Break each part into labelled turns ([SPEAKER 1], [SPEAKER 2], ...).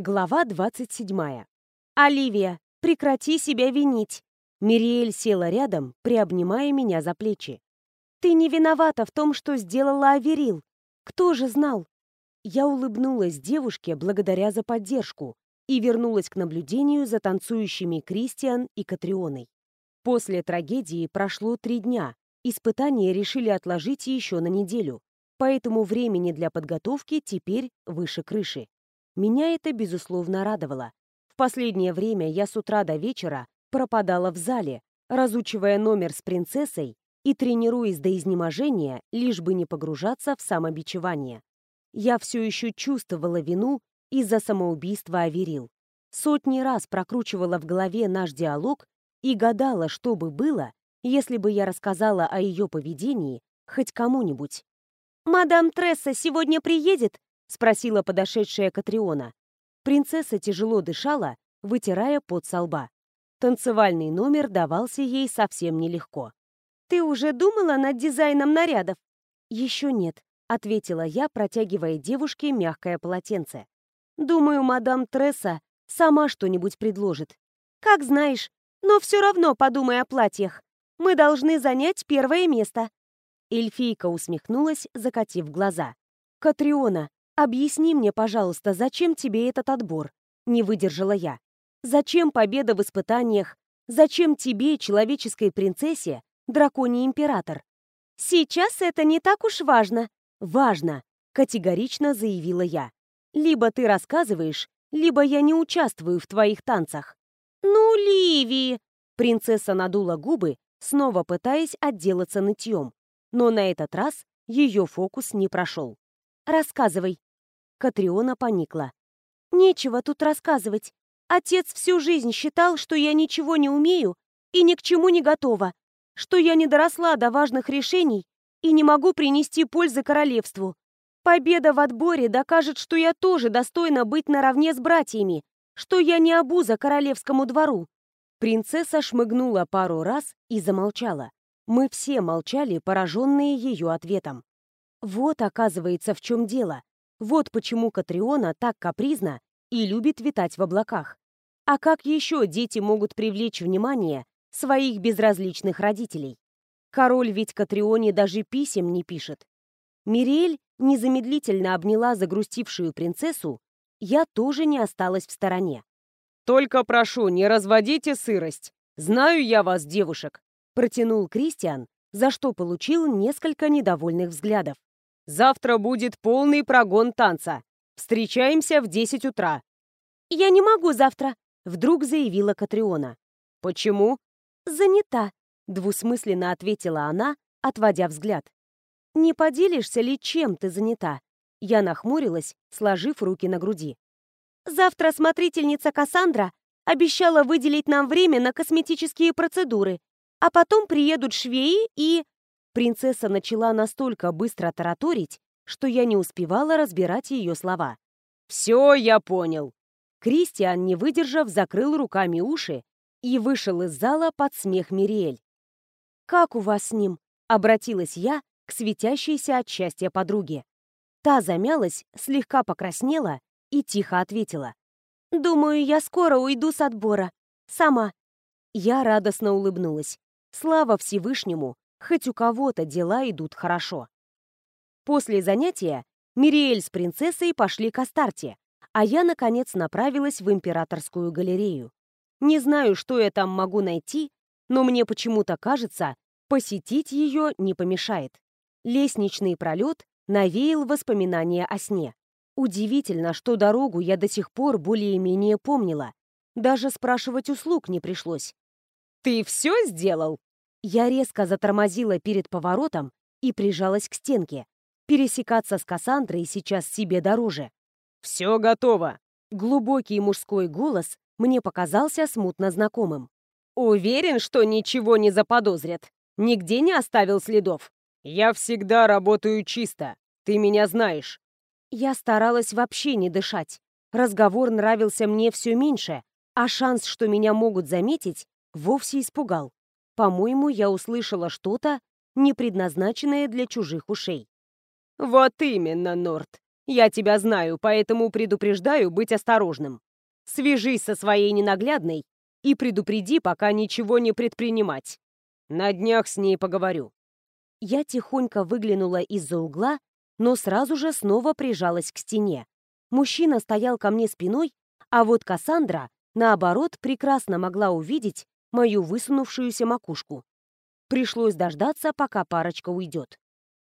[SPEAKER 1] Глава 27. «Оливия, прекрати себя винить!» Мириэль села рядом, приобнимая меня за плечи. «Ты не виновата в том, что сделала Аверил. Кто же знал?» Я улыбнулась девушке благодаря за поддержку и вернулась к наблюдению за танцующими Кристиан и Катрионой. После трагедии прошло три дня. Испытания решили отложить еще на неделю, поэтому времени для подготовки теперь выше крыши. Меня это, безусловно, радовало. В последнее время я с утра до вечера пропадала в зале, разучивая номер с принцессой и тренируясь до изнеможения, лишь бы не погружаться в самобичевание. Я все еще чувствовала вину из-за самоубийства Аверил. Сотни раз прокручивала в голове наш диалог и гадала, что бы было, если бы я рассказала о ее поведении хоть кому-нибудь. «Мадам Тресса сегодня приедет?» — спросила подошедшая Катриона. Принцесса тяжело дышала, вытирая пот со лба. Танцевальный номер давался ей совсем нелегко. «Ты уже думала над дизайном нарядов?» «Еще нет», — ответила я, протягивая девушке мягкое полотенце. «Думаю, мадам Тресса сама что-нибудь предложит». «Как знаешь, но все равно подумай о платьях. Мы должны занять первое место». Эльфийка усмехнулась, закатив глаза. «Катриона, «Объясни мне, пожалуйста, зачем тебе этот отбор?» Не выдержала я. «Зачем победа в испытаниях? Зачем тебе, человеческой принцессе, драконий император?» «Сейчас это не так уж важно». «Важно», — категорично заявила я. «Либо ты рассказываешь, либо я не участвую в твоих танцах». «Ну, Ливи!» Принцесса надула губы, снова пытаясь отделаться нытьем. Но на этот раз ее фокус не прошел. «Рассказывай», Катриона поникла. «Нечего тут рассказывать. Отец всю жизнь считал, что я ничего не умею и ни к чему не готова, что я не доросла до важных решений и не могу принести пользы королевству. Победа в отборе докажет, что я тоже достойна быть наравне с братьями, что я не обуза королевскому двору». Принцесса шмыгнула пару раз и замолчала. Мы все молчали, пораженные ее ответом. Вот, оказывается, в чем дело. Вот почему Катриона так капризна и любит витать в облаках. А как еще дети могут привлечь внимание своих безразличных родителей? Король ведь Катрионе даже писем не пишет. Мириэль незамедлительно обняла загрустившую принцессу, я тоже не осталась в стороне.
[SPEAKER 2] «Только прошу, не разводите сырость. Знаю я вас, девушек», — протянул Кристиан, за что получил несколько недовольных взглядов. Завтра будет полный прогон танца. Встречаемся в 10 утра».
[SPEAKER 1] «Я не могу завтра», — вдруг заявила Катриона.
[SPEAKER 2] «Почему?»
[SPEAKER 1] «Занята», — двусмысленно ответила она, отводя взгляд. «Не поделишься ли, чем ты занята?» Я нахмурилась, сложив руки на груди. «Завтра смотрительница Кассандра обещала выделить нам время на косметические процедуры, а потом приедут швеи и...» Принцесса начала настолько быстро тараторить, что я не успевала разбирать ее слова.
[SPEAKER 2] «Все, я понял!»
[SPEAKER 1] Кристиан, не выдержав, закрыл руками уши и вышел из зала под смех Мириэль. «Как у вас с ним?» — обратилась я к светящейся от счастья подруге. Та замялась, слегка покраснела и тихо ответила. «Думаю, я скоро уйду с отбора. Сама». Я радостно улыбнулась. Слава Всевышнему, Хоть у кого-то дела идут хорошо. После занятия Мириэль с принцессой пошли к Астарте, а я, наконец, направилась в императорскую галерею. Не знаю, что я там могу найти, но мне почему-то кажется, посетить ее не помешает. Лестничный пролет навеял воспоминания о сне. Удивительно, что дорогу я до сих пор более-менее помнила. Даже спрашивать услуг не пришлось.
[SPEAKER 2] «Ты все сделал?»
[SPEAKER 1] Я резко затормозила перед поворотом и прижалась к стенке. Пересекаться с Кассандрой сейчас себе дороже.
[SPEAKER 2] «Все готово!»
[SPEAKER 1] Глубокий мужской голос мне показался смутно знакомым.
[SPEAKER 2] «Уверен, что ничего не заподозрят? Нигде не оставил следов?» «Я всегда работаю чисто. Ты меня знаешь».
[SPEAKER 1] Я старалась вообще не дышать. Разговор нравился мне все меньше, а шанс, что меня могут заметить, вовсе испугал. По-моему, я услышала что-то, не предназначенное для чужих ушей.
[SPEAKER 2] «Вот именно, Норт. Я тебя знаю, поэтому предупреждаю быть осторожным. Свяжись со своей ненаглядной и предупреди, пока ничего не предпринимать. На днях с ней поговорю».
[SPEAKER 1] Я тихонько выглянула из-за угла, но сразу же снова прижалась к стене. Мужчина стоял ко мне спиной, а вот Кассандра, наоборот, прекрасно могла увидеть мою высунувшуюся макушку. Пришлось дождаться, пока парочка уйдет.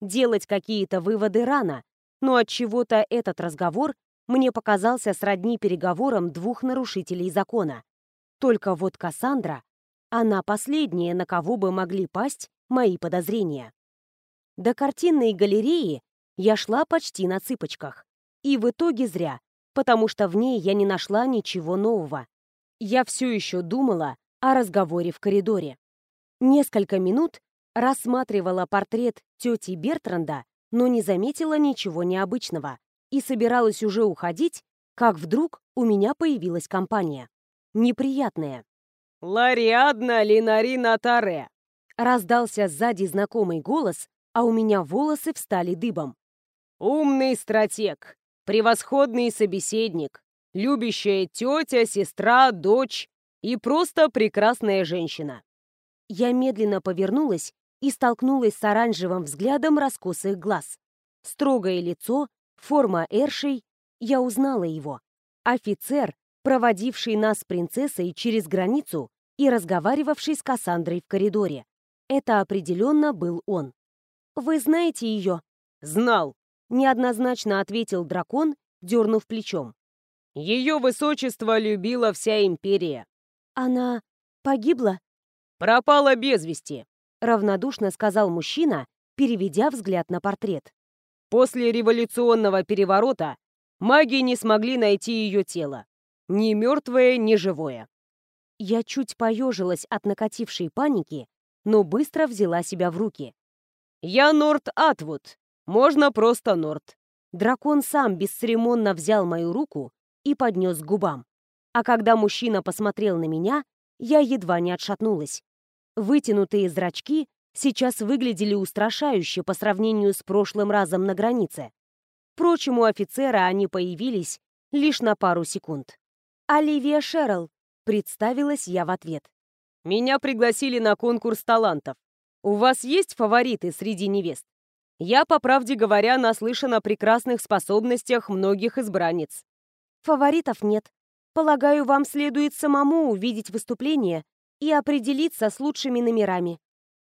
[SPEAKER 1] Делать какие-то выводы рано, но от чего то этот разговор мне показался сродни переговорам двух нарушителей закона. Только вот Кассандра, она последняя, на кого бы могли пасть мои подозрения. До картинной галереи я шла почти на цыпочках. И в итоге зря, потому что в ней я не нашла ничего нового. Я все еще думала о разговоре в коридоре. Несколько минут рассматривала портрет тети Бертранда, но не заметила ничего необычного и собиралась уже уходить, как вдруг у меня появилась компания. Неприятная.
[SPEAKER 2] «Лариадна Линарина Таре!»
[SPEAKER 1] Раздался сзади знакомый голос, а у меня волосы встали дыбом.
[SPEAKER 2] «Умный стратег, превосходный собеседник, любящая тетя, сестра, дочь и просто прекрасная женщина».
[SPEAKER 1] Я медленно повернулась и столкнулась с оранжевым взглядом раскосых глаз. Строгое лицо, форма эршей, я узнала его. Офицер, проводивший нас с принцессой через границу и разговаривавший с Кассандрой в коридоре. Это определенно был он. «Вы знаете ее?»
[SPEAKER 2] «Знал», —
[SPEAKER 1] неоднозначно ответил дракон, дернув плечом.
[SPEAKER 2] «Ее высочество любила вся империя».
[SPEAKER 1] «Она погибла?»
[SPEAKER 2] «Пропала без вести», —
[SPEAKER 1] равнодушно сказал мужчина, переведя взгляд на портрет.
[SPEAKER 2] «После революционного переворота маги не смогли найти ее тело. Ни мертвое, ни живое».
[SPEAKER 1] Я чуть поежилась от накатившей паники, но быстро взяла себя в руки.
[SPEAKER 2] «Я Норт Атвуд. Можно просто Норт».
[SPEAKER 1] Дракон сам бесцеремонно взял мою руку и поднес к губам. А когда мужчина посмотрел на меня, я едва не отшатнулась. Вытянутые зрачки сейчас выглядели устрашающе по сравнению с прошлым разом на границе. Впрочем, у офицера они появились лишь на пару секунд. «Оливия Шерл», — представилась я в ответ.
[SPEAKER 2] «Меня пригласили на конкурс талантов. У вас есть фавориты среди невест? Я, по правде говоря, наслышан о прекрасных способностях многих избранниц.
[SPEAKER 1] Фаворитов нет. Полагаю, вам следует самому увидеть выступление и определиться с лучшими номерами.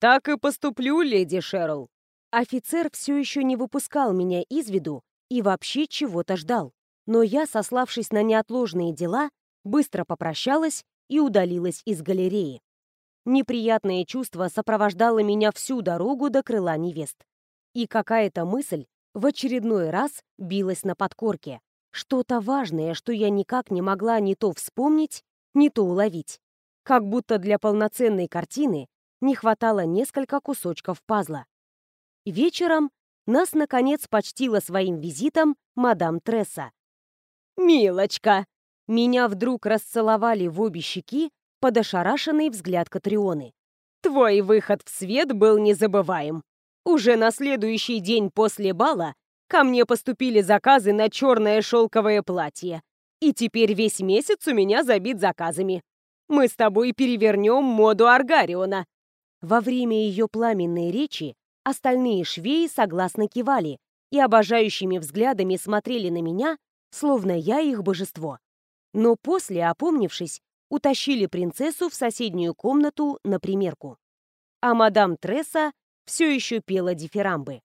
[SPEAKER 2] Так и поступлю, леди Шерл.
[SPEAKER 1] Офицер все еще не выпускал меня из виду и вообще чего-то ждал. Но я, сославшись на неотложные дела, быстро попрощалась и удалилась из галереи. Неприятное чувство сопровождало меня всю дорогу до крыла невест. И какая-то мысль в очередной раз билась на подкорке. Что-то важное, что я никак не могла ни то вспомнить, ни то уловить. Как будто для полноценной картины не хватало несколько кусочков пазла. Вечером нас, наконец, почтила своим визитом мадам Тресса.
[SPEAKER 2] «Милочка!»
[SPEAKER 1] Меня вдруг расцеловали в обе щеки под ошарашенный взгляд Катрионы.
[SPEAKER 2] «Твой выход в свет был незабываем. Уже на следующий день после бала ко мне поступили заказы на черное шелковое платье. И теперь весь месяц у меня забит заказами. Мы с тобой перевернем моду Аргариона».
[SPEAKER 1] Во время ее пламенной речи остальные швеи согласно кивали и обожающими взглядами смотрели на меня, словно я их божество. Но после, опомнившись, утащили принцессу в соседнюю комнату на примерку. А мадам Тресса все еще пела дифирамбы.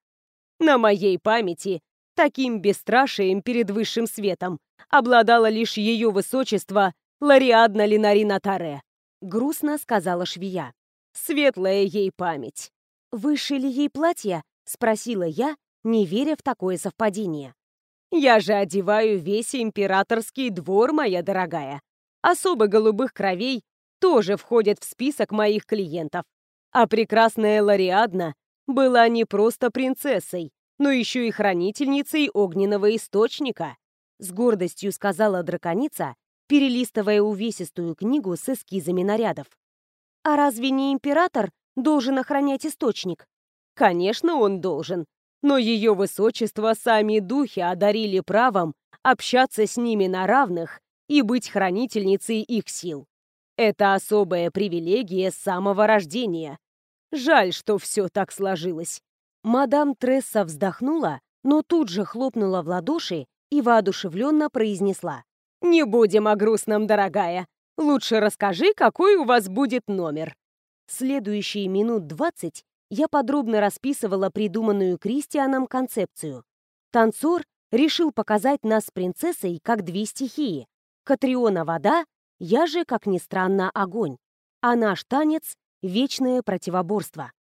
[SPEAKER 2] На моей памяти таким бесстрашием перед высшим светом обладала лишь ее высочество Лариадна Линарина Таре.
[SPEAKER 1] Грустно сказала швея.
[SPEAKER 2] Светлая ей память.
[SPEAKER 1] «Вышили ей платье?» — спросила я, не веря в такое совпадение.
[SPEAKER 2] «Я же одеваю весь императорский двор, моя дорогая особо голубых кровей тоже входят в список моих клиентов. А прекрасная Лариадна была не просто принцессой, но еще и хранительницей огненного источника, с гордостью сказала драконица, перелистывая увесистую книгу с эскизами нарядов.
[SPEAKER 1] «А разве не император должен охранять источник?»
[SPEAKER 2] «Конечно, он должен. но ее высочество сами духи одарили правом общаться с ними на равных и быть хранительницей их сил. Это особая привилегия с самого рождения. Жаль, что все так сложилось.
[SPEAKER 1] Мадам Тресса вздохнула, но тут же хлопнула в ладоши и воодушевленно произнесла.
[SPEAKER 2] «Не будем о грустном, дорогая. Лучше расскажи, какой у вас будет номер».
[SPEAKER 1] Следующие минут двадцать я подробно расписывала придуманную Кристианом концепцию. Танцор решил показать нас с принцессой как две стихии. Катриона — вода, я же, как ни странно, огонь. А наш танец — вечное противоборство.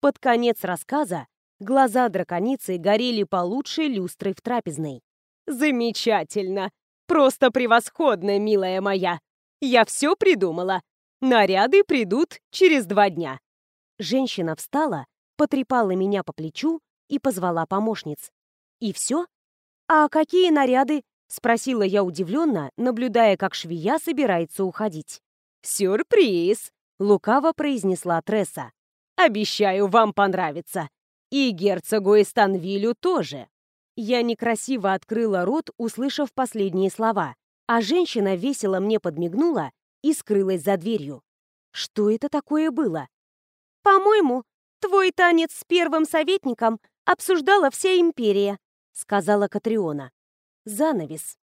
[SPEAKER 1] Под конец рассказа глаза драконицы горели получше люстры в трапезной.
[SPEAKER 2] «Замечательно! Просто превосходно, милая моя! Я все придумала. Наряды придут через два дня.
[SPEAKER 1] Женщина встала, потрепала меня по плечу и позвала помощниц. «И все? А какие наряды?» — спросила я удивленно, наблюдая, как швея собирается уходить.
[SPEAKER 2] «Сюрприз!» — лукаво произнесла Тресса. «Обещаю, вам понравится. И герцогу Эстанвилю тоже».
[SPEAKER 1] Я некрасиво открыла рот, услышав последние слова, а женщина весело мне подмигнула и скрылась за дверью. Что это такое было? «По-моему, твой танец с первым советником обсуждала вся империя», — сказала Катриона. Занавес.